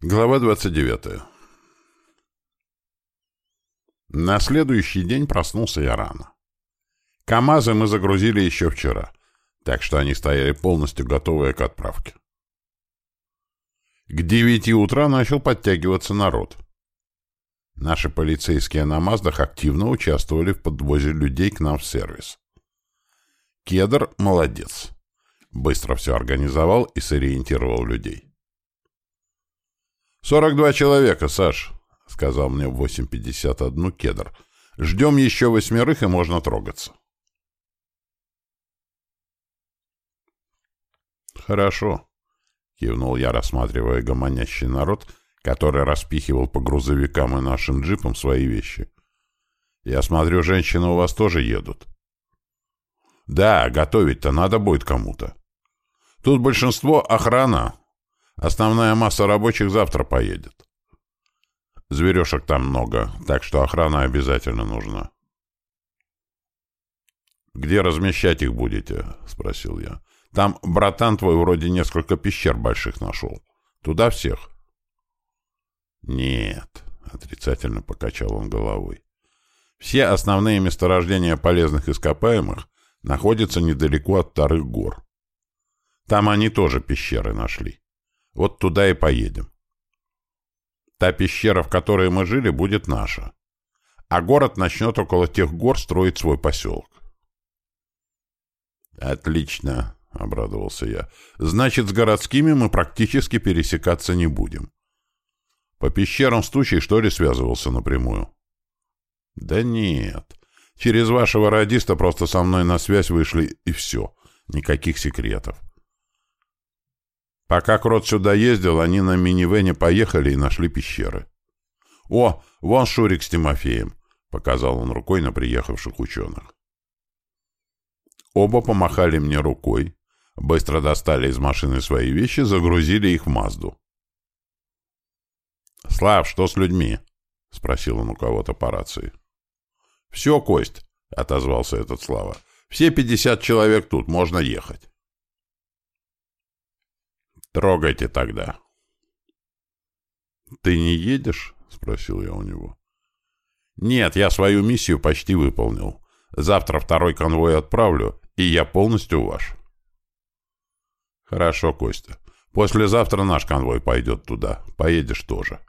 Глава 29. На следующий день проснулся я рано. КамАЗы мы загрузили еще вчера, так что они стояли полностью готовые к отправке. К девяти утра начал подтягиваться народ. Наши полицейские на Маздах активно участвовали в подвозе людей к нам в сервис. Кедр — молодец. Быстро все организовал и сориентировал людей. «Сорок два человека, Саш», — сказал мне в 8.51 кедр. «Ждем еще восьмерых, и можно трогаться». «Хорошо», — кивнул я, рассматривая гомонящий народ, который распихивал по грузовикам и нашим джипам свои вещи. «Я смотрю, женщины у вас тоже едут». «Да, готовить-то надо будет кому-то. Тут большинство охрана, Основная масса рабочих завтра поедет. Зверешек там много, так что охрана обязательно нужна. «Где размещать их будете?» — спросил я. «Там братан твой вроде несколько пещер больших нашел. Туда всех?» «Нет», — отрицательно покачал он головой. «Все основные месторождения полезных ископаемых находятся недалеко от Вторых гор. Там они тоже пещеры нашли. Вот туда и поедем. Та пещера, в которой мы жили, будет наша. А город начнет около тех гор строить свой поселок. «Отлично», — обрадовался я. «Значит, с городскими мы практически пересекаться не будем. По пещерам с тучей, что ли, связывался напрямую?» «Да нет. Через вашего радиста просто со мной на связь вышли, и все. Никаких секретов. Пока Крот сюда ездил, они на минивене поехали и нашли пещеры. «О, вон Шурик с Тимофеем!» — показал он рукой на приехавших ученых. Оба помахали мне рукой, быстро достали из машины свои вещи, загрузили их в Мазду. «Слав, что с людьми?» — спросил он у кого-то по рации. «Все, Кость», — отозвался этот Слава. «Все пятьдесят человек тут, можно ехать». Трогайте тогда. Ты не едешь? Спросил я у него. Нет, я свою миссию почти выполнил. Завтра второй конвой отправлю, и я полностью ваш. Хорошо, Костя. Послезавтра наш конвой пойдет туда. Поедешь тоже.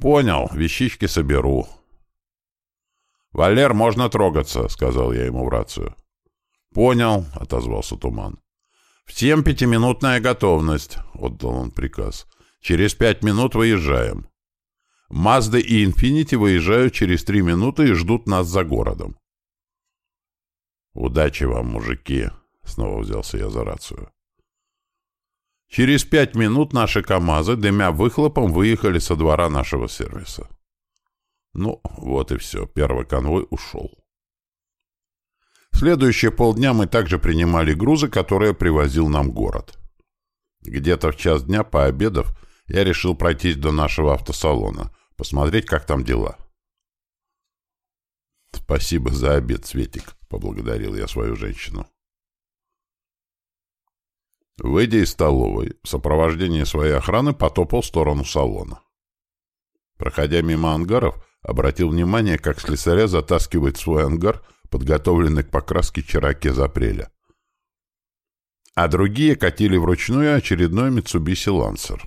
Понял, вещички соберу. «Валер, можно трогаться», — сказал я ему в рацию. «Понял», — отозвался Туман. «Всем пятиминутная готовность», — отдал он приказ. «Через пять минут выезжаем». «Мазда» и «Инфинити» выезжают через три минуты и ждут нас за городом. «Удачи вам, мужики», — снова взялся я за рацию. Через пять минут наши КАМАЗы, дымя выхлопом, выехали со двора нашего сервиса. Ну, вот и все. Первый конвой ушел. Следующие полдня мы также принимали грузы, которые привозил нам город. Где-то в час дня, пообедав, я решил пройтись до нашего автосалона, посмотреть, как там дела. «Спасибо за обед, Светик», — поблагодарил я свою женщину. Выйдя из столовой, в сопровождении своей охраны потопал в сторону салона. Проходя мимо ангаров, обратил внимание, как слесаря затаскивает свой ангар — подготовленный к покраске Чиракез апреля. А другие катили вручную очередной Mitsubishi Lancer.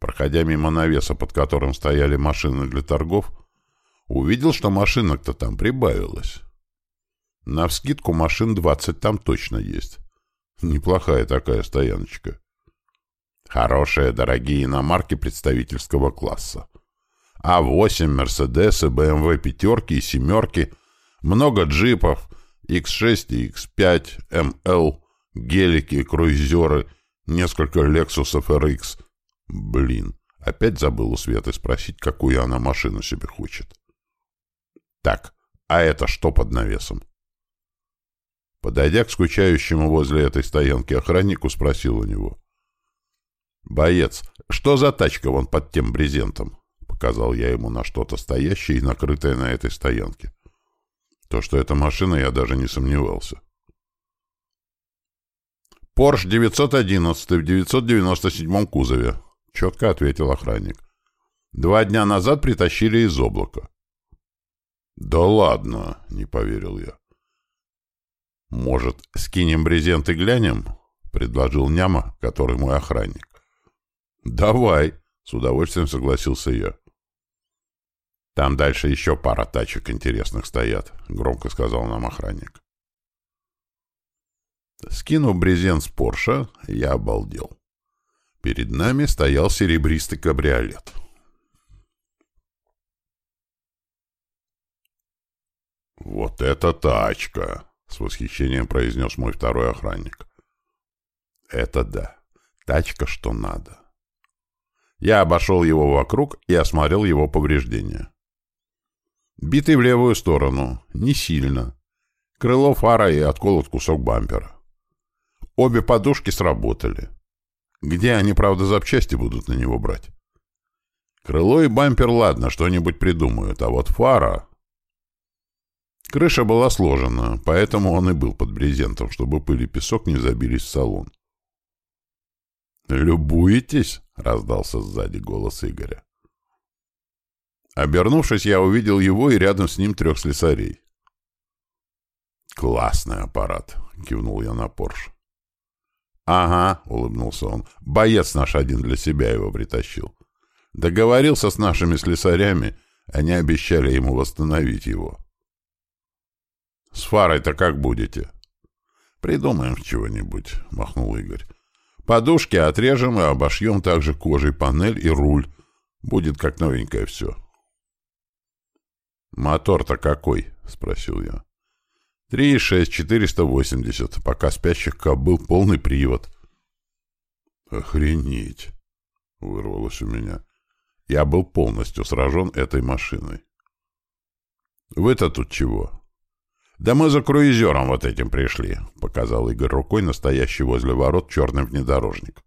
Проходя мимо навеса, под которым стояли машины для торгов, увидел, что машинок-то там прибавилось. Навскидку машин 20 там точно есть. Неплохая такая стояночка. Хорошие, дорогие иномарки представительского класса. А8, Мерседесы, БМВ пятерки и семерки — много джипов, X6 и X5, ML, гелики, круизеры, несколько Lexus RX. Блин, опять забыл у Светы спросить, какую она машину себе хочет. Так, а это что под навесом? Подойдя к скучающему возле этой стоянки охраннику, спросил у него. «Боец, что за тачка вон под тем брезентом?» Показал я ему на что-то стоящее и накрытое на этой стоянке. То, что это машина, я даже не сомневался. «Порш 911 в 997 кузове», — четко ответил охранник. «Два дня назад притащили из облака». «Да ладно», — не поверил я. «Может, скинем брезент и глянем?» — предложил Няма, который мой охранник. «Давай», — с удовольствием согласился я. «Там дальше еще пара тачек интересных стоят», — громко сказал нам охранник. Скинув брезент с Порша, я обалдел. Перед нами стоял серебристый кабриолет. «Вот это тачка!» — с восхищением произнес мой второй охранник. «Это да. Тачка что надо». Я обошел его вокруг и осмотрел его повреждения. Битый в левую сторону. Не сильно. Крыло фара и отколот кусок бампера. Обе подушки сработали. Где они, правда, запчасти будут на него брать? Крыло и бампер, ладно, что-нибудь придумают, а вот фара... Крыша была сложена, поэтому он и был под брезентом, чтобы пыль и песок не забились в салон. «Любуетесь?» — раздался сзади голос Игоря. Обернувшись, я увидел его и рядом с ним трех слесарей. «Классный аппарат!» — кивнул я на Порш. «Ага», — улыбнулся он, — «боец наш один для себя его притащил. Договорился с нашими слесарями, они обещали ему восстановить его». «С фарой-то как будете?» «Придумаем чего-нибудь», — махнул Игорь. «Подушки отрежем и обошьем также кожей панель и руль. Будет как новенькое все». «Мотор-то какой?» — спросил я. «Три шесть четыреста восемьдесят. Пока спящих кобыл полный привод». «Охренеть!» — вырвалось у меня. Я был полностью сражен этой машиной. «Вы-то тут чего?» «Да мы за круизером вот этим пришли», — показал Игорь рукой настоящий возле ворот черный внедорожник.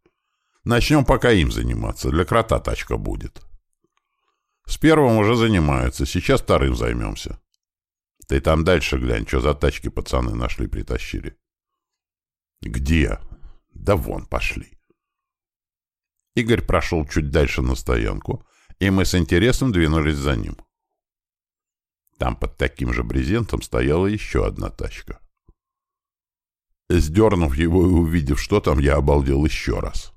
«Начнем пока им заниматься. Для крота тачка будет». С первым уже занимаются, сейчас вторым займемся. Ты там дальше глянь, что за тачки пацаны нашли, притащили. Где? Да вон, пошли. Игорь прошел чуть дальше на стоянку, и мы с интересом двинулись за ним. Там под таким же брезентом стояла еще одна тачка. Сдернув его и увидев, что там, я обалдел еще раз.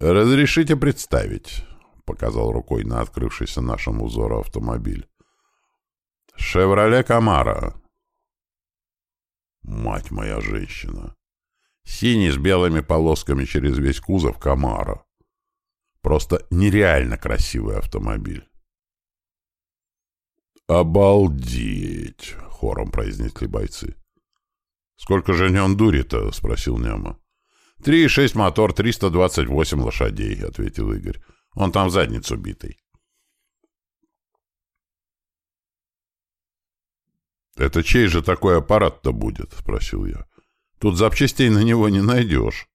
«Разрешите представить?» — показал рукой на открывшийся нашему узору автомобиль. «Шевроле Камара». Мать моя женщина! Синий с белыми полосками через весь кузов Камара. Просто нереально красивый автомобиль. «Обалдеть!» — хором произнесли бойцы. «Сколько же он дури-то?» — спросил Няма. «Три и шесть мотор, триста двадцать восемь лошадей», — ответил Игорь. Он там задницу битый. «Это чей же такой аппарат-то будет?» — спросил я. «Тут запчастей на него не найдешь.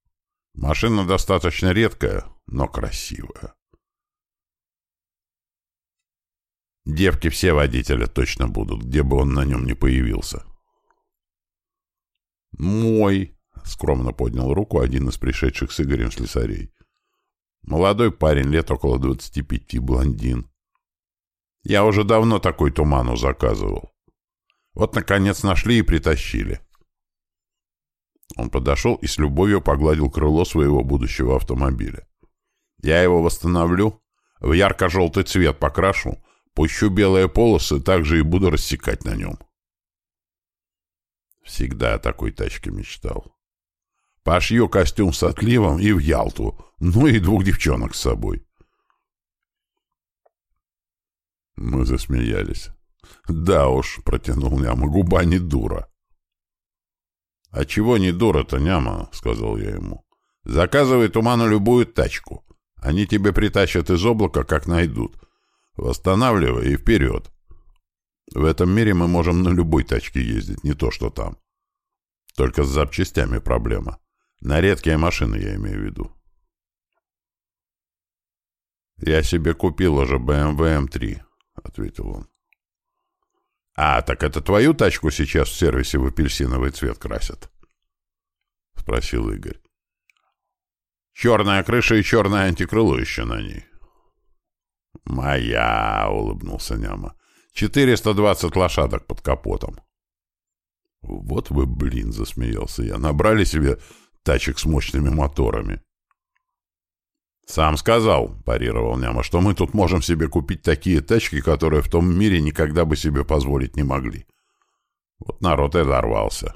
Машина достаточно редкая, но красивая». Девки все водителя точно будут, где бы он на нем не появился. «Мой!» — скромно поднял руку один из пришедших с Игорем слесарей. Молодой парень, лет около двадцати пяти, блондин. Я уже давно такой туману заказывал. Вот, наконец, нашли и притащили. Он подошел и с любовью погладил крыло своего будущего автомобиля. Я его восстановлю, в ярко-желтый цвет покрашу, пущу белые полосы, также и буду рассекать на нем. Всегда о такой тачке мечтал. Пошью костюм с отливом и в Ялту, ну и двух девчонок с собой. Мы засмеялись. Да уж, протянул Няма, губа не дура. А чего не дура-то, Няма, сказал я ему. Заказывай туману любую тачку. Они тебе притащат из облака, как найдут. Восстанавливай и вперед. В этом мире мы можем на любой тачке ездить, не то что там. Только с запчастями проблема. На редкие машины я имею в виду. «Я себе купил уже BMW M3», — ответил он. «А, так это твою тачку сейчас в сервисе в апельсиновый цвет красят?» спросил Игорь. «Черная крыша и черное антикрыло еще на ней». «Моя!» — улыбнулся Няма. «Четыреста двадцать лошадок под капотом». «Вот вы, блин!» — засмеялся я. «Набрали себе тачек с мощными моторами». «Сам сказал», — парировал Няма, — «что мы тут можем себе купить такие тачки, которые в том мире никогда бы себе позволить не могли». Вот народ и взорвался.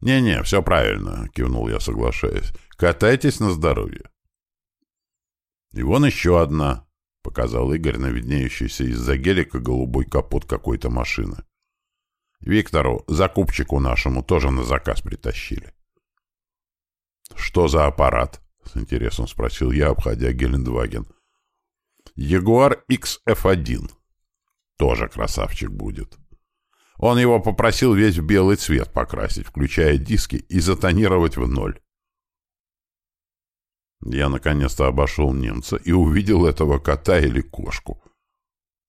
«Не-не, все правильно», — кивнул я, соглашаясь. «Катайтесь на здоровье». «И вон еще одна», — показал Игорь на виднеющийся из-за гелика голубой капот какой-то машины. «Виктору, закупчику нашему, тоже на заказ притащили». «Что за аппарат?» — с интересом спросил я, обходя Гелендваген. «Ягуар XF1. Тоже красавчик будет». Он его попросил весь в белый цвет покрасить, включая диски, и затонировать в ноль. Я наконец-то обошел немца и увидел этого кота или кошку.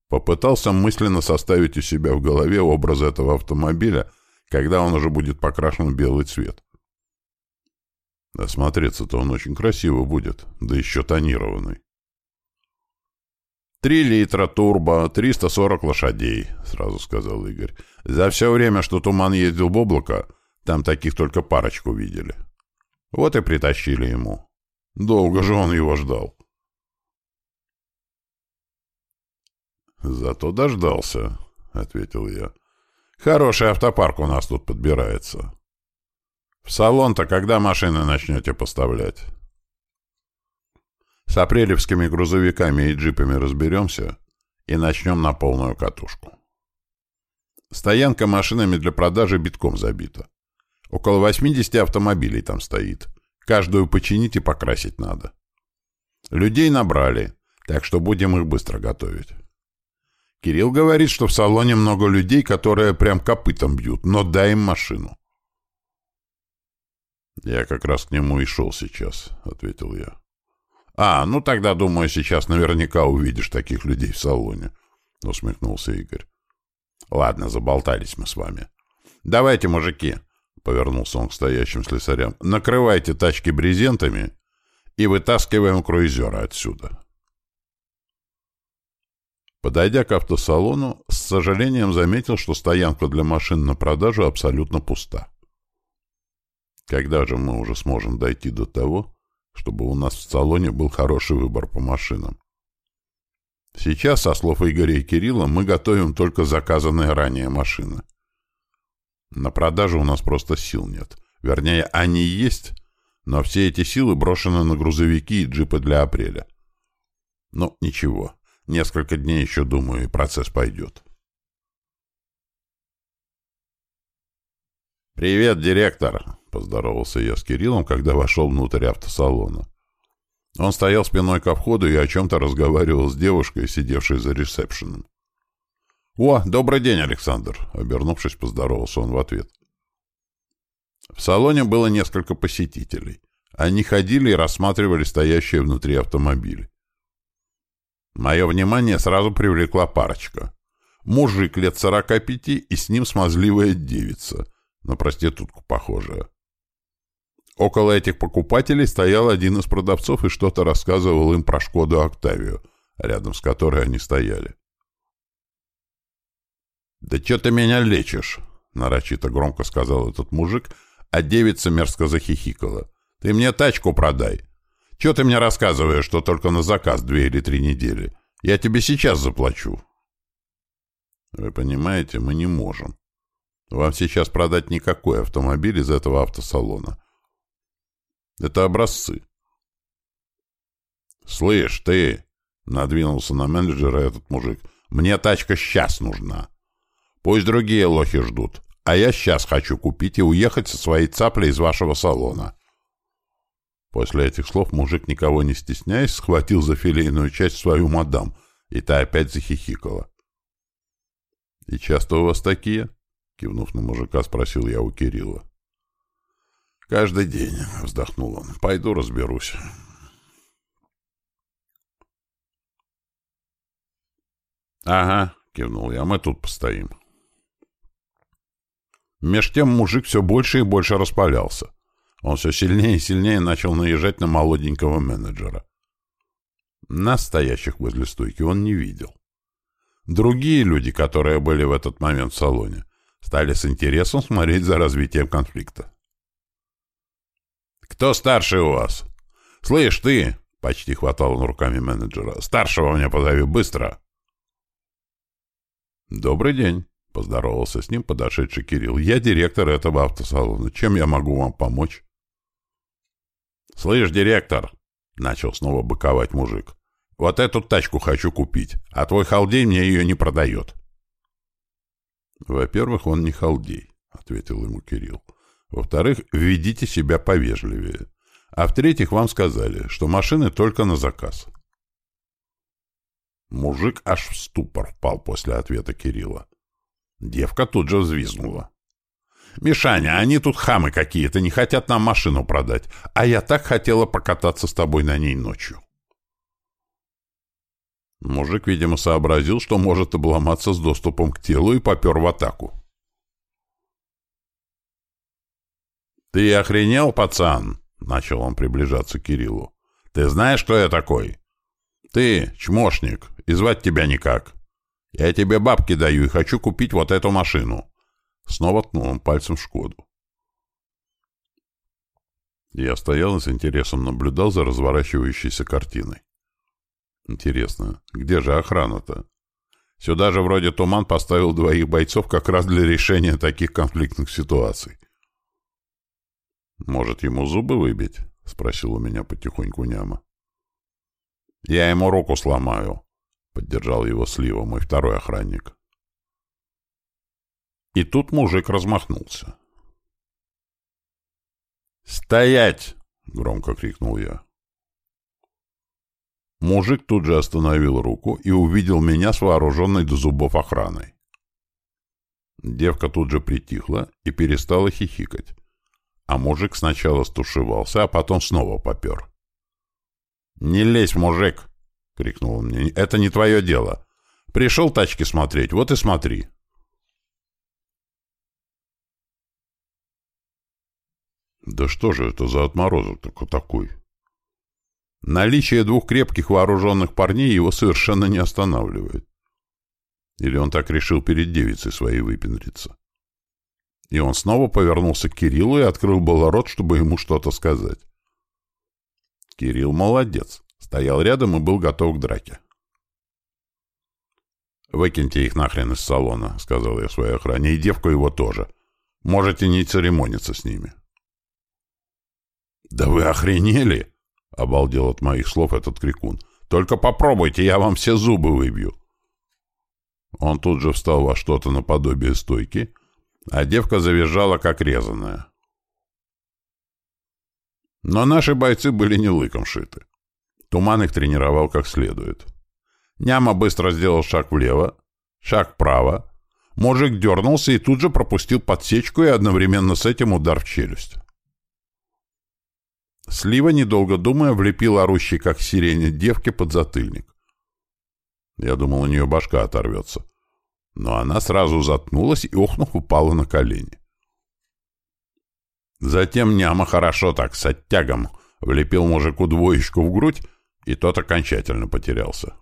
Попытался мысленно составить у себя в голове образ этого автомобиля, когда он уже будет покрашен в белый цвет. Да смотреться-то он очень красиво будет, да еще тонированный. «Три литра турбо, 340 лошадей», — сразу сказал Игорь. «За все время, что Туман ездил в облако, там таких только парочку видели. Вот и притащили ему. Долго же он его ждал». «Зато дождался», — ответил я. «Хороший автопарк у нас тут подбирается». В салон-то когда машины начнете поставлять? С апрелевскими грузовиками и джипами разберемся и начнем на полную катушку. Стоянка машинами для продажи битком забита. Около 80 автомобилей там стоит. Каждую починить и покрасить надо. Людей набрали, так что будем их быстро готовить. Кирилл говорит, что в салоне много людей, которые прям копытом бьют, но дай им машину. «Я как раз к нему и шел сейчас», — ответил я. «А, ну тогда, думаю, сейчас наверняка увидишь таких людей в салоне», — усмехнулся Игорь. «Ладно, заболтались мы с вами. Давайте, мужики», — повернулся он к стоящим слесарям, — «накрывайте тачки брезентами и вытаскиваем круизера отсюда». Подойдя к автосалону, с сожалением заметил, что стоянка для машин на продажу абсолютно пуста. Когда же мы уже сможем дойти до того, чтобы у нас в салоне был хороший выбор по машинам? Сейчас, со слов Игоря и Кирилла, мы готовим только заказанные ранее машины. На продажу у нас просто сил нет. Вернее, они есть, но все эти силы брошены на грузовики и джипы для апреля. Ну, ничего. Несколько дней еще, думаю, и процесс пойдет. «Привет, директор!» Поздоровался я с Кириллом, когда вошел внутрь автосалона. Он стоял спиной ко входу и о чем-то разговаривал с девушкой, сидевшей за ресепшеном. «О, добрый день, Александр!» — обернувшись, поздоровался он в ответ. В салоне было несколько посетителей. Они ходили и рассматривали стоящие внутри автомобили. Мое внимание сразу привлекла парочка. Мужик лет сорока пяти и с ним смазливая девица, на проститутку похожая. Около этих покупателей стоял один из продавцов и что-то рассказывал им про «Шкоду Октавию», рядом с которой они стояли. «Да что ты меня лечишь?» — нарочито громко сказал этот мужик, а девица мерзко захихикала. «Ты мне тачку продай. Че ты мне рассказываешь, что только на заказ две или три недели? Я тебе сейчас заплачу». «Вы понимаете, мы не можем. Вам сейчас продать никакой автомобиль из этого автосалона». Это образцы. «Слышь, ты!» — надвинулся на менеджера этот мужик. «Мне тачка сейчас нужна. Пусть другие лохи ждут, а я сейчас хочу купить и уехать со своей цаплей из вашего салона». После этих слов мужик, никого не стесняясь, схватил за филейную часть свою мадам, и та опять захихикала. «И часто у вас такие?» — кивнув на мужика, спросил я у Кирилла. «Каждый день», — вздохнул он. «Пойду разберусь». «Ага», — кивнул я, — «мы тут постоим». Меж тем мужик все больше и больше распалялся. Он все сильнее и сильнее начал наезжать на молоденького менеджера. Нас, стоящих возле стойки, он не видел. Другие люди, которые были в этот момент в салоне, стали с интересом смотреть за развитием конфликта. «Кто старший у вас?» «Слышь, ты!» — почти хватал он руками менеджера. «Старшего мне позови, быстро!» «Добрый день!» — поздоровался с ним подошедший Кирилл. «Я директор этого автосалона. Чем я могу вам помочь?» «Слышь, директор!» — начал снова быковать мужик. «Вот эту тачку хочу купить, а твой халдей мне ее не продает». «Во-первых, он не халдей», — ответил ему Кирилл. «Во-вторых, ведите себя повежливее. А в-третьих, вам сказали, что машины только на заказ». Мужик аж в ступор впал после ответа Кирилла. Девка тут же взвизгнула. «Мишаня, они тут хамы какие-то, не хотят нам машину продать, а я так хотела покататься с тобой на ней ночью». Мужик, видимо, сообразил, что может обломаться с доступом к телу и попер в атаку. «Ты охренел, пацан?» — начал он приближаться к Кириллу. «Ты знаешь, кто я такой?» «Ты, чмошник, и звать тебя никак. Я тебе бабки даю и хочу купить вот эту машину». Снова ткнул он пальцем в «Шкоду». Я стоял и с интересом наблюдал за разворачивающейся картиной. Интересно, где же охрана-то? Сюда же вроде Туман поставил двоих бойцов как раз для решения таких конфликтных ситуаций. «Может, ему зубы выбить?» — спросил у меня потихоньку Няма. «Я ему руку сломаю», — поддержал его Слива, мой второй охранник. И тут мужик размахнулся. «Стоять!» — громко крикнул я. Мужик тут же остановил руку и увидел меня с вооруженной до зубов охраной. Девка тут же притихла и перестала хихикать. А мужик сначала стушевался, а потом снова попер. «Не лезь, мужик!» — крикнул он мне. «Это не твое дело. Пришел тачки смотреть, вот и смотри». Да что же это за отморозок такой? Наличие двух крепких вооруженных парней его совершенно не останавливает. Или он так решил перед девицей своей выпендриться? И он снова повернулся к Кириллу и открыл было рот, чтобы ему что-то сказать. Кирилл молодец. Стоял рядом и был готов к драке. «Выкиньте их нахрен из салона», — сказал я своей охране, — «и девку его тоже. Можете не церемониться с ними». «Да вы охренели!» — обалдел от моих слов этот крикун. «Только попробуйте, я вам все зубы выбью!» Он тут же встал во что-то наподобие стойки, а девка завизжала, как резаная. Но наши бойцы были не лыком шиты. Туман их тренировал как следует. Няма быстро сделал шаг влево, шаг вправо. Мужик дернулся и тут же пропустил подсечку и одновременно с этим удар в челюсть. Слива, недолго думая, влепил орущий, как сирене, девке под затыльник. Я думал, у нее башка оторвется. Но она сразу заткнулась и, охнув, упала на колени. Затем няма хорошо так, с оттягом, влепил мужику двоечку в грудь, и тот окончательно потерялся.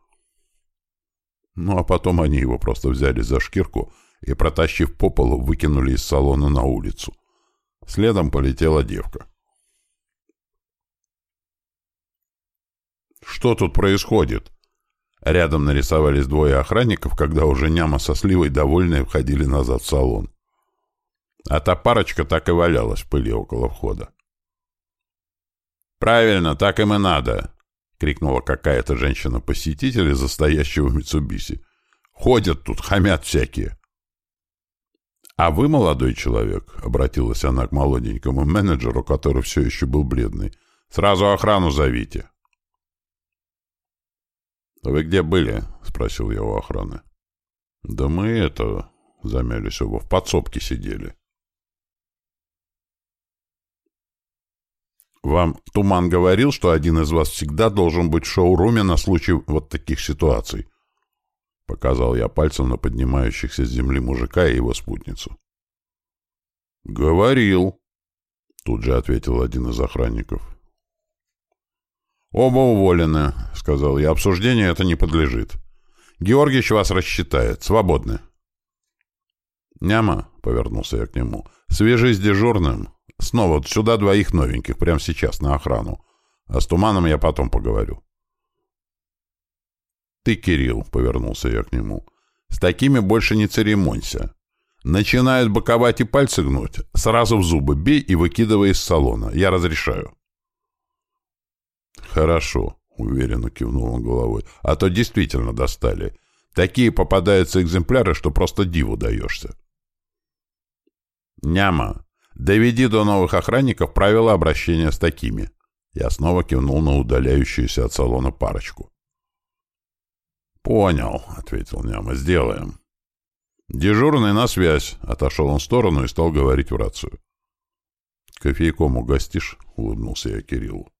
Ну, а потом они его просто взяли за шкирку и, протащив по полу, выкинули из салона на улицу. Следом полетела девка. «Что тут происходит?» Рядом нарисовались двое охранников, когда уже няма со сливой довольные входили назад в салон. А та парочка так и валялась в пыли около входа. «Правильно, так им и надо!» — крикнула какая-то женщина-посетитель из застоящего Митсубиси. «Ходят тут, хамят всякие!» «А вы, молодой человек», — обратилась она к молоденькому менеджеру, который все еще был бледный, — «сразу охрану зовите». «Вы где были?» — спросил я у охраны. «Да мы это...» — замялись оба. «В подсобке сидели». «Вам Туман говорил, что один из вас всегда должен быть в шоуруме на случай вот таких ситуаций?» Показал я пальцем на поднимающихся с земли мужика и его спутницу. Говорил, тут же ответил один из охранников. Оба уволены, сказал я. Обсуждению это не подлежит. Георгиевич вас рассчитает. Свободны. «Няма», — повернулся я к нему, — «свяжись с дежурным. Снова сюда двоих новеньких, прямо сейчас, на охрану. А с Туманом я потом поговорю». «Ты, Кирилл», — повернулся я к нему, — «с такими больше не церемонься. Начинают боковать и пальцы гнуть, сразу в зубы бей и выкидывай из салона. Я разрешаю». «Хорошо», — уверенно кивнул он головой, — «а то действительно достали. Такие попадаются экземпляры, что просто диву даешься». «Няма, доведи до новых охранников правила обращения с такими». Я снова кивнул на удаляющуюся от салона парочку. «Понял», — ответил Няма, — «сделаем». «Дежурный на связь», — отошел он в сторону и стал говорить в рацию. «Кофейком угостишь?» — улыбнулся я Кириллу.